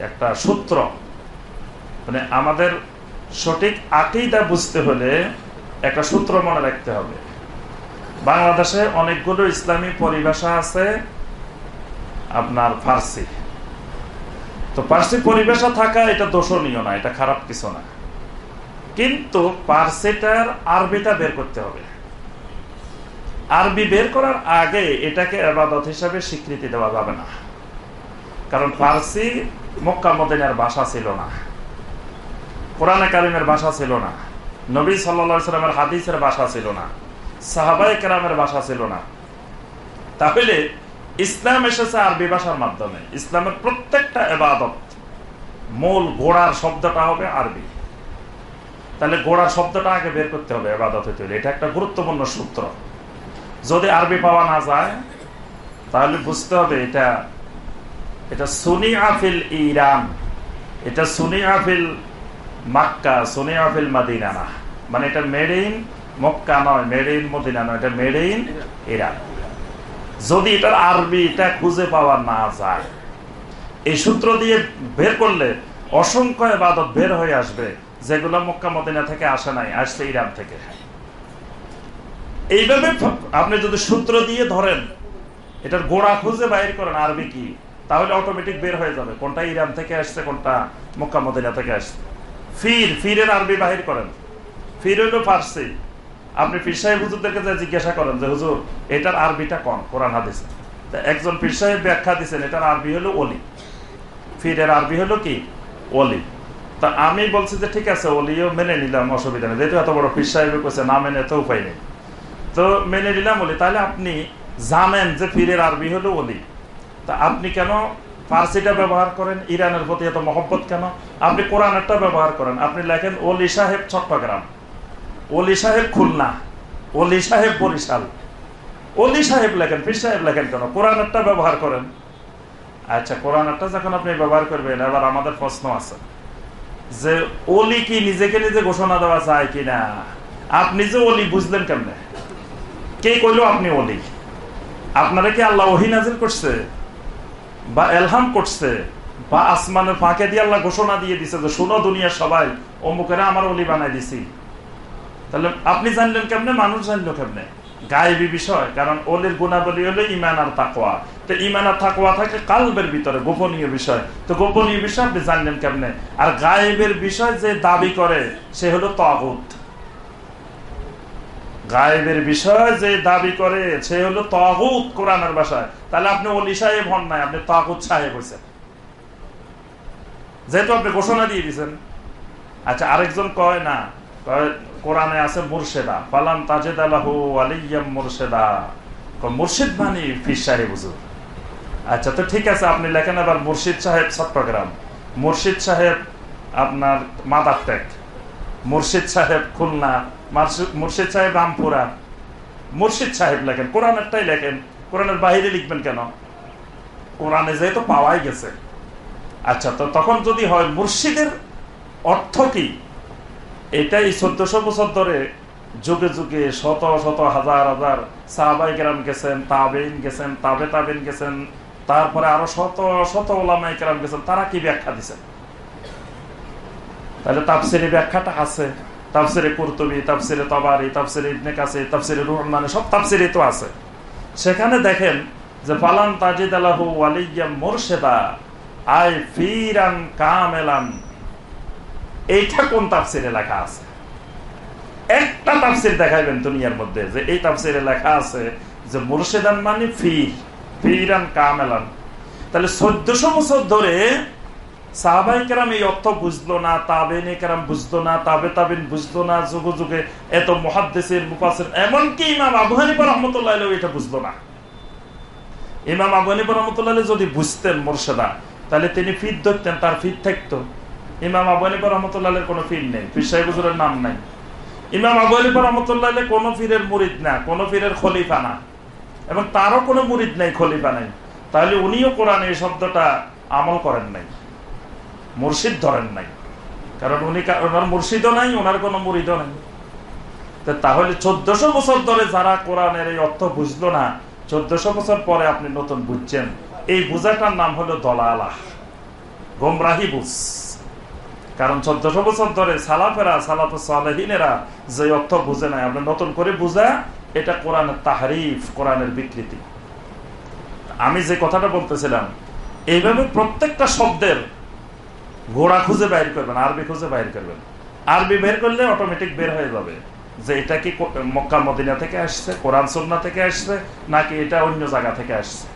একটা সূত্র। মানে আমাদের সঠিক আকিদা বুঝতে হলে একটা সূত্র মনে রাখতে হবে। বাংলাদেশে অনেকগুলো ইসলামী পরিভাষা আছে, আপনার ফার্সি। তো পার্সি পরিবেশা থাকা এটা দোষণীয় না, এটা খারাপ কিছু না। কিন্তু পার্সিটার আরবিটা বের করতে হবে। আরবি বের করার আগে এটাকে আবাদত হিসাবে স্বীকৃতি দেওয়া যাবে না। কারণ ফার্সি মক্কা মদিনার ভাষা ছিল না। কোরআনে কারিমের ভাষা ছিল না। নবী সাল্লা সাল্লামের হাদিসের ভাষা ছিল না। সাহাবাই কেরামের ভাষা ছিল না। তাহলে ইসলাম এসেছে আরবি ভাষার মাধ্যমে। ইসলামের প্রত্যেকটা এবাদত মূল গোড়ার শব্দটা হবে আরবি। তাহলে গোড়ার শব্দটা আগে বের করতে হবে এবাদত হইতে হলে এটা একটা গুরুত্বপূর্ণ সূত্র। যদি আরবি পাওয়া না যায়, তাহলে বুঝতে হবে এটা এটা সুনি আফিল ইরান। এটা সুনি আফিল মাক্কা সুনি আফিল মাদিনা না। মানে এটা মেড ইন মক্কা নয় মেড ইন মদিনা নয়, এটা মেড ইন ইরান। যদি এটার আরবি এটা খুঁজে পাওয়া না যায়, এই সূত্র দিয়ে বের করলে অসংখ্য এবাদত বের হয়ে আসবে, যেগুলো মক্কা মদিনা থেকে আসে নাই, আসছে ইরান থেকে। এইভাবে আপনি যদি সূত্র দিয়ে ধরেন, এটার গোড়া খুঁজে বাইর করেন আরবি কি? তাহলে অটোমেটিক বের হয়ে যাবে। কোনটা ইরান থেকে আসছে, কোনটা মক্কা মদিনা থেকে আসছে। ফির, ফিরের আরবি বাহির করেন। ফির হইল ফার্সি। আপনি পীর সাহেব হুজুরদেরকে যা জিজ্ঞাসা করেন যে, হুজুর, এটার আরবিটা কন? কোরআন, হাদিসে। একজন পীর সাহেব ব্যাখ্যা দিচ্ছেন এটার আরবি হলো অলি ফিরের আরবি হলো কি? অলি তা আমি বলছি যে, ঠিক আছে অলিও মেনে নিলাম, অসুবিধা নেই। যেহেতু এত বড় পীর সাহেব কইছে, না মেনে তো উপায় নেই। তো মেনে নিলাম অলি তাহলে আপনি জানেন যে, ফিরের আরবি হলো অলি তা আপনি কেন ফার্সিটা ব্যবহার করেন, ইরানের প্রতি এত মহব্বত কেন? আপনি কোরআনেরটা ব্যবহার করেন। আপনি লেখেন অলি সাহেব চট্টগ্রাম অলি সাহেব খুলনা অলি সাহেব বরিশাল। অলি সাহেব লেখেন, পীর সাহেব লেখেন কেন? কোরআনেরটা ব্যবহার করেন। আচ্ছা কোরআনেরটা যখন আপনি ব্যবহার করবেন, এবার আমাদের প্রশ্ন আছে। যে অলি কি নিজেকে নিজে ঘোষণা দেওয়া যায় কিনা? আপনি যে অলি বুঝলেন কেমনে? কে কইল আপনি অলি আপনারা কি আল্লাহ ওহি করছে? বা এলহাম করছে, বা আসমানের ফাঁকে দিয়ে আল্লাহ ঘোষণা দিয়ে দিছে যে, শোনো দুনিয়ার সবাই, অমুকেরা আমার অলি বানাই দিছি। তাহলে আপনি জানলেন কেমনে, মানুষ জানলো কেমনে? গায়েবী বিষয়, কারণ অলির গুণাবলী হলো ইমান আর তাকোয়া তো ইমান আর তাকোয়া থাকে কালবের ভিতরে, গোপনীয় বিষয়। তো গোপনীয় বিষয় আপনি জানলেন কেমনে? আর গায়েবের বিষয় যে দাবি করে, সে হলো তগুত। গায়েবের বিষয় যে দাবি করে, সে হলো তগুত কোরআনের বাসায় তাহলে আপনি অলি সাহেব হন নাই, আপনি তগুত সাহেব হয়েছেন যেহেতু আপনি ঘোষণা দিয়ে দিচ্ছেন আচ্ছা আরেকজন কয় না কোরআনে আছে মুর্শেদা। পালান তাজেদ আলাহু আলিয়াম মুর্শেদা। মুর্শিদ মানে ফির সাহেব হুজুর। আচ্ছা তো ঠিক আছে, আপনি লেখেন আবার মুর্শিদ সাহেব চট্টগ্রাম মুর্শিদ সাহেব আপনার মাদারটেক মুর্শিদ সাহেব খুলনা মুর্শিদ সাহেব রামপুরা। মুর্শিদ সাহেব লেখেন, কোরআনেরটাই লেখেন, কোরআনের বাহিরে লিখবেন কেন? কোরআনে যেহেতু পাওয়াই গেছে। আচ্ছা তো তখন যদি হয়, মুর্শিদের অর্থ কি? এটাই চোদ্দশো বছর ধরে যুগে যুগে শত শত হাজার হাজার সাহাবাই গ্রাম গেছেন তাবেন গেছেন, তাবে তাবেন গেছেন, তারপরে আরও শত শত ওলামাই গ্রাম গেছেন, তারা কি ব্যাখ্যা দিচ্ছেন তাহলে তাপসিরি ব্যাখ্যাটা আছে। তাপসিরে কুরতুবি তাপসিরে তবারি তাপসিরে ইবনে কাছে তাপসিরে রহমানে সব তাপসিরে তো আছে। সেখানে দেখেন যে, ফালান তাজিদ আলাহু ওয়ালিয়া মুর্শেদা, আই ফিরান কামেলান। এইটা কোন তাফসিরে লেখা আছে? একটা তাফসির দেখাইবেন দুনিয়ার মধ্যে যে, এই তাফসিরে লেখা আছে যে, মুর্শিদান মানে ফির, ফিরান কামেলান। তাহলে চোদ্দশো বছর ধরে সাহাবাই কেরাম এই অর্থ বুঝলো না তাবেন বুঝলো না, তাবে তাবিন বুঝলো না, যুগে এত মহাদ্দেশের এমনকি ইমাম হানিফা রহমতুল্লাহ এটা বুঝলো না। ইমাম হানিফা রহমতুল্লাহ যদি বুঝতেন মোর্শেদা, তাহলে তিনি ফির ধরতেন, তার ফির থাকতো। ইমাম আবু রহমতুল্লাহ কোনো ফির নেই, ফির সাহেব হুজুরের নাম নাই। ইমাম আবু আলিফা রহমতুল্লাহ কোনো ফিরের মুরিদ না, কোনো ফিরের খলিফা না, এবং তারও কোনো মুরিদ নাই, খলিফা নাই। তাহলে উনিও কোরআন এই শব্দটা আমল করেন নাই। মুর্শিদ ধরেন নাই। কারণ উনি ওনার মুর্শিদও নাই, ওনার কোনো মুরিদও নাই। তাহলে চোদ্দশো বছর ধরে যারা কোরআনের এই অর্থ বুঝলো না, চোদ্দশো বছর পরে আপনি নতুন বুঝছেন। এই বুঝাটার নাম হলো দলালাহ গোমরাহি বুঝ। কারণ চোদ্দশো বছর ধরে সালাফেরা, সালাফ সালেহিনেরা যে অর্থ বুঝে নাই আমরা নতুন করে বুঝা, এটা কোরআনের তাহারিফ, কোরআনের বিকৃতি। আমি যে কথাটা বলতেছিলাম, এইভাবে প্রত্যেকটা শব্দের ঘোড়া খুঁজে বাইর করবেন, আরবি খুঁজে বাইর করবেন। আরবি বের করলে অটোমেটিক বের হয়ে যাবে যে এটা কি মক্কা মদিনা থেকে আসছে, কোরআন সন্না থেকে আসছে, নাকি এটা অন্য জায়গা থেকে আসছে।